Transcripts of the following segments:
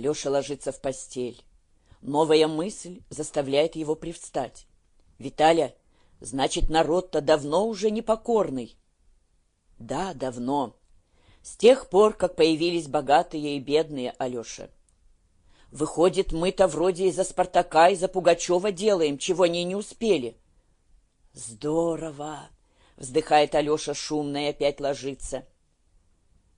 Алеша ложится в постель. Новая мысль заставляет его привстать. «Виталя, значит, народ-то давно уже непокорный». «Да, давно. С тех пор, как появились богатые и бедные, Алеша. Выходит, мы-то вроде из-за Спартака, из-за Пугачева делаем, чего они не успели». «Здорово!» — вздыхает Алеша шумно и опять ложится.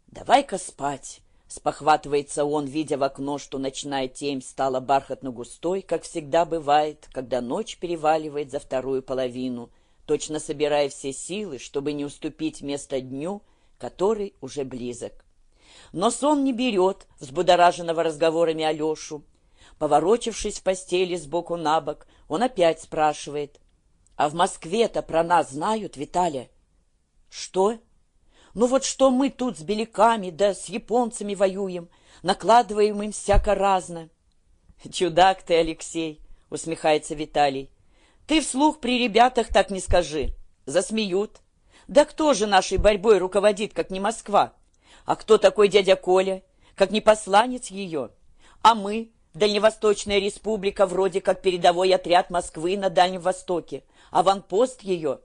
«Давай-ка спать!» — спохватывается он, видя в окно, что ночная темь стала бархатно-густой, как всегда бывает, когда ночь переваливает за вторую половину, точно собирая все силы, чтобы не уступить место дню, который уже близок. Но сон не берет взбудораженного разговорами Алешу. Поворочившись в постели сбоку на бок, он опять спрашивает. «А в Москве-то про нас знают, Виталя?» «Что?» «Ну вот что мы тут с беляками да с японцами воюем, накладываем им всяко разно». «Чудак ты, Алексей!» — усмехается Виталий. «Ты вслух при ребятах так не скажи. Засмеют. Да кто же нашей борьбой руководит, как не Москва? А кто такой дядя Коля, как не посланец ее? А мы, Дальневосточная республика, вроде как передовой отряд Москвы на Дальнем Востоке, аванпост ее.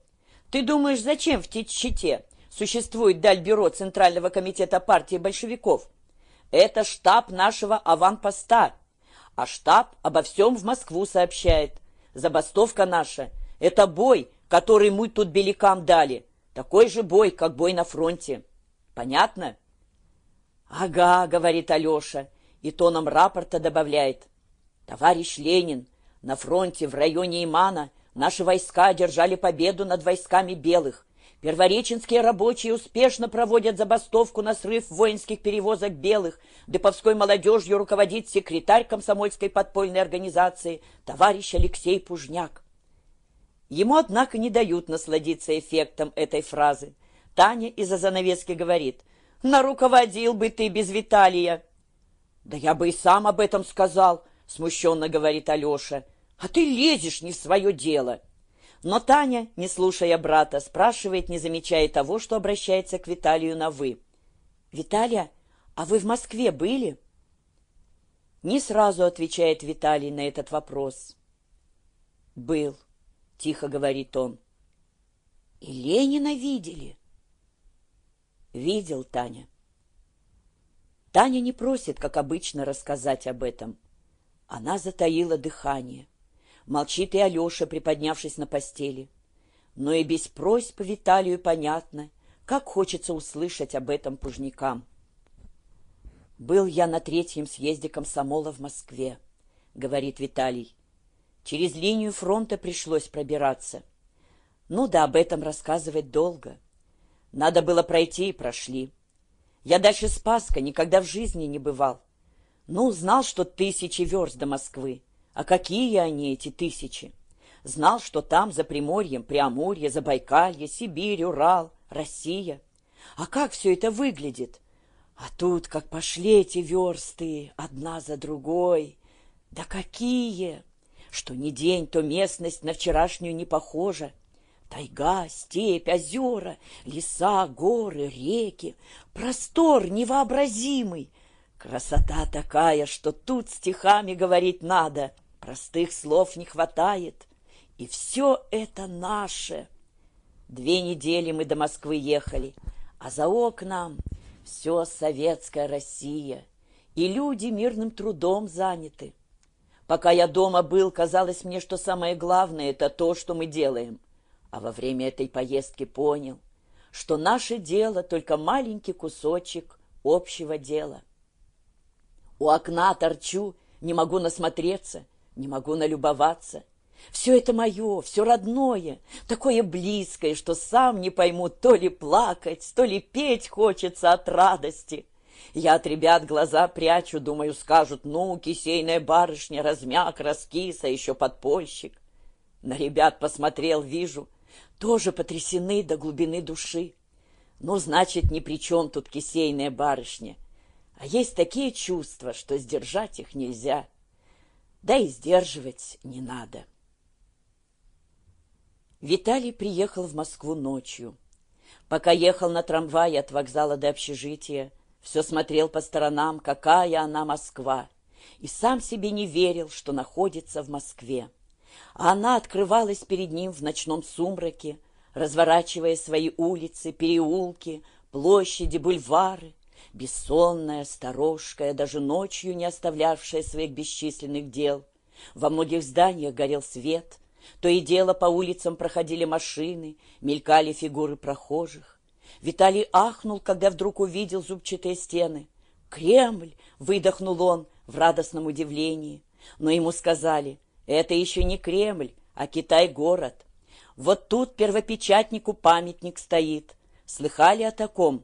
Ты думаешь, зачем в Тичите существует Дальбюро Центрального комитета партии большевиков? Это штаб нашего аванпоста, а штаб обо всем в Москву сообщает. Забастовка наша — это бой, который мы тут белякам дали, такой же бой, как бой на фронте. Понятно? Ага, говорит Алеша, и тоном рапорта добавляет. Товарищ Ленин, на фронте в районе Имана наши войска одержали победу над войсками белых. Первореченские рабочие успешно проводят забастовку на срыв воинских перевозок белых. Деповской молодежью руководит секретарь комсомольской подпольной организации товарищ Алексей Пужняк. Ему, однако, не дают насладиться эффектом этой фразы. Таня из-за занавески говорит, «Наруководил бы ты без Виталия». «Да я бы и сам об этом сказал», — смущенно говорит Алеша. «А ты лезешь не в свое дело». Но Таня, не слушая брата, спрашивает, не замечая того, что обращается к Виталию на «вы». «Виталия, а вы в Москве были?» Не сразу отвечает Виталий на этот вопрос. «Был». — тихо говорит он. «И Ленина видели?» «Видел, Таня». Таня не просит, как обычно, рассказать об этом. Она затаила дыхание. Молчит и Алеша, приподнявшись на постели. Но и без просьб Виталию понятно, как хочется услышать об этом пужникам. «Был я на третьем съезде комсомола в Москве», — говорит Виталий. Через линию фронта пришлось пробираться. Ну да, об этом рассказывать долго. Надо было пройти и прошли. Я дальше Спаска никогда в жизни не бывал. Ну, знал, что тысячи верст до Москвы. А какие они, эти тысячи? Знал, что там, за Приморьем, Преамурье, Забайкалье, Сибирь, Урал, Россия. А как все это выглядит? А тут, как пошли эти версты, одна за другой. Да какие! что ни день, то местность на вчерашнюю не похожа. Тайга, степь, озера, леса, горы, реки, простор невообразимый. Красота такая, что тут стихами говорить надо, простых слов не хватает. И все это наше. Две недели мы до Москвы ехали, а за окном все советская Россия, и люди мирным трудом заняты. Пока я дома был, казалось мне, что самое главное — это то, что мы делаем. А во время этой поездки понял, что наше дело — только маленький кусочек общего дела. У окна торчу, не могу насмотреться, не могу налюбоваться. Все это мое, все родное, такое близкое, что сам не пойму, то ли плакать, то ли петь хочется от радости. Я от ребят глаза прячу, думаю, скажут, ну, кисейная барышня, размяк, раскис, а еще подпольщик. На ребят посмотрел, вижу, тоже потрясены до глубины души. Ну, значит, ни при чем тут кисейная барышня. А есть такие чувства, что сдержать их нельзя. Да и сдерживать не надо. Виталий приехал в Москву ночью. Пока ехал на трамвае от вокзала до общежития, все смотрел по сторонам, какая она Москва. и сам себе не верил, что находится в Москве. А она открывалась перед ним в ночном сумраке, разворачивая свои улицы, переулки, площади, бульвары, бессонная, сторожкая, даже ночью не оставлявшая своих бесчисленных дел. Во многих зданиях горел свет, то и дело по улицам проходили машины, мелькали фигуры прохожих. Виталий ахнул, когда вдруг увидел зубчатые стены. «Кремль!» — выдохнул он в радостном удивлении. Но ему сказали, это еще не Кремль, а Китай-город. Вот тут первопечатнику памятник стоит. Слыхали о таком?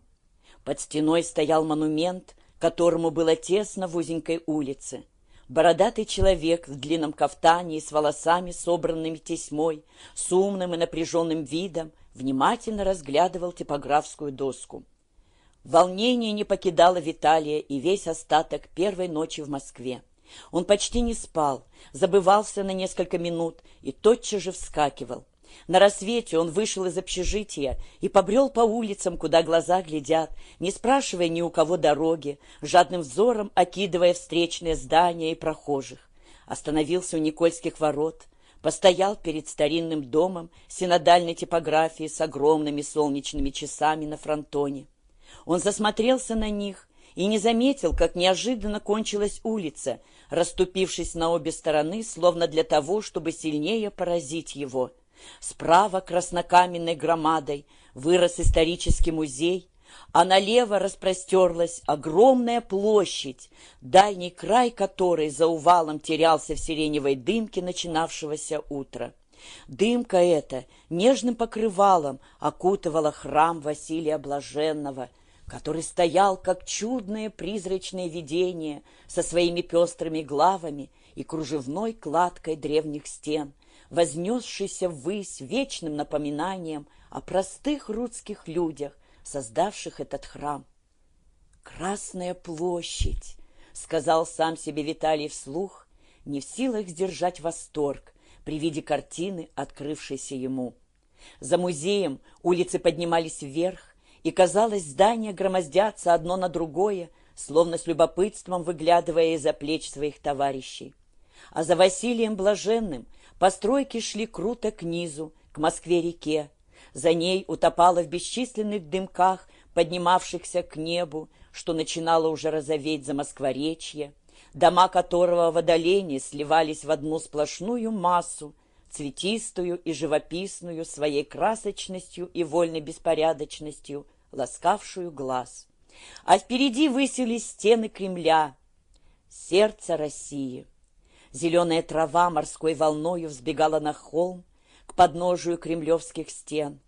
Под стеной стоял монумент, которому было тесно в узенькой улице. Бородатый человек в длинном кафтане и с волосами, собранными тесьмой, с умным и напряженным видом, внимательно разглядывал типографскую доску. Волнение не покидало Виталия и весь остаток первой ночи в Москве. Он почти не спал, забывался на несколько минут и тотчас же вскакивал. На рассвете он вышел из общежития и побрел по улицам, куда глаза глядят, не спрашивая ни у кого дороги, жадным взором окидывая встречные здания и прохожих. Остановился у Никольских ворот, постоял перед старинным домом синодальной типографии с огромными солнечными часами на фронтоне. Он засмотрелся на них и не заметил, как неожиданно кончилась улица, расступившись на обе стороны, словно для того, чтобы сильнее поразить его — Справа краснокаменной громадой вырос исторический музей, а налево распростерлась огромная площадь, дальний край которой за увалом терялся в сиреневой дымке начинавшегося утра. Дымка эта нежным покрывалом окутывала храм Василия Блаженного, который стоял, как чудное призрачное видение, со своими пестрыми главами и кружевной кладкой древних стен, вознесшийся ввысь вечным напоминанием о простых русских людях, создавших этот храм. «Красная площадь!» — сказал сам себе Виталий вслух, не в силах сдержать восторг при виде картины, открывшейся ему. За музеем улицы поднимались вверх, и, казалось, здания громоздятся одно на другое, словно с любопытством выглядывая из-за плеч своих товарищей. А за Василием Блаженным Постройки шли круто к низу, к Москве-реке. За ней утопала в бесчисленных дымках, поднимавшихся к небу, что начинало уже розоветь за Москворечье, дома которого в отдалении сливались в одну сплошную массу, цветистую и живописную своей красочностью и вольной беспорядочностью, ласкавшую глаз. А впереди высились стены Кремля, сердце России. Зеленая трава морской волною взбегала на холм к подножию кремлевских стен.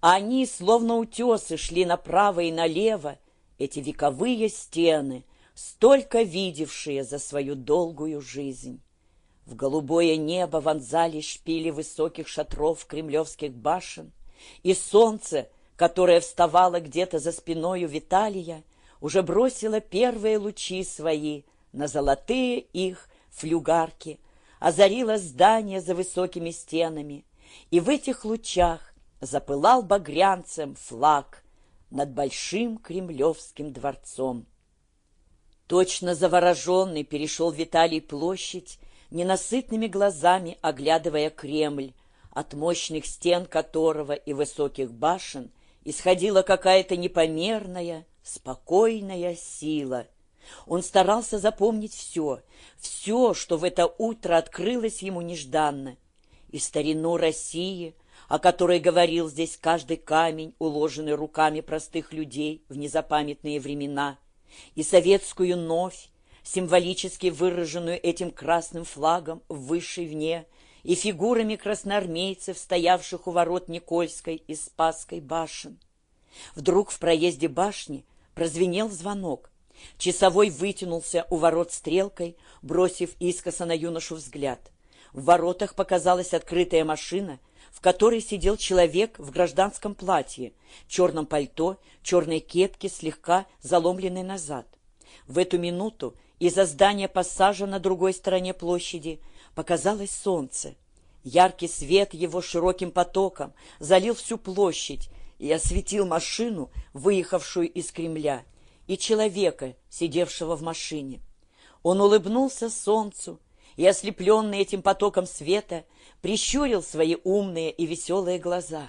А они, словно утесы, шли направо и налево, эти вековые стены, столько видевшие за свою долгую жизнь. В голубое небо вонзали шпили высоких шатров кремлевских башен, и солнце, которое вставало где-то за спиною Виталия, уже бросило первые лучи свои на золотые их флюгарки, озарила здание за высокими стенами, и в этих лучах запылал багрянцем флаг над большим кремлевским дворцом. Точно завороженный перешел Виталий площадь, ненасытными глазами оглядывая Кремль, от мощных стен которого и высоких башен исходила какая-то непомерная, спокойная сила — он старался запомнить все, все, что в это утро открылось ему нежданно. И старину России, о которой говорил здесь каждый камень, уложенный руками простых людей в незапамятные времена, и советскую новь, символически выраженную этим красным флагом в высшей вне, и фигурами красноармейцев, стоявших у ворот Никольской и Спасской башен. Вдруг в проезде башни прозвенел звонок. Часовой вытянулся у ворот стрелкой, бросив искоса на юношу взгляд. В воротах показалась открытая машина, в которой сидел человек в гражданском платье, черном пальто, черной кепке, слегка заломленной назад. В эту минуту из-за здания пассажа на другой стороне площади показалось солнце. Яркий свет его широким потоком залил всю площадь и осветил машину, выехавшую из Кремля, и человека, сидевшего в машине. Он улыбнулся солнцу и, ослепленный этим потоком света, прищурил свои умные и веселые глаза.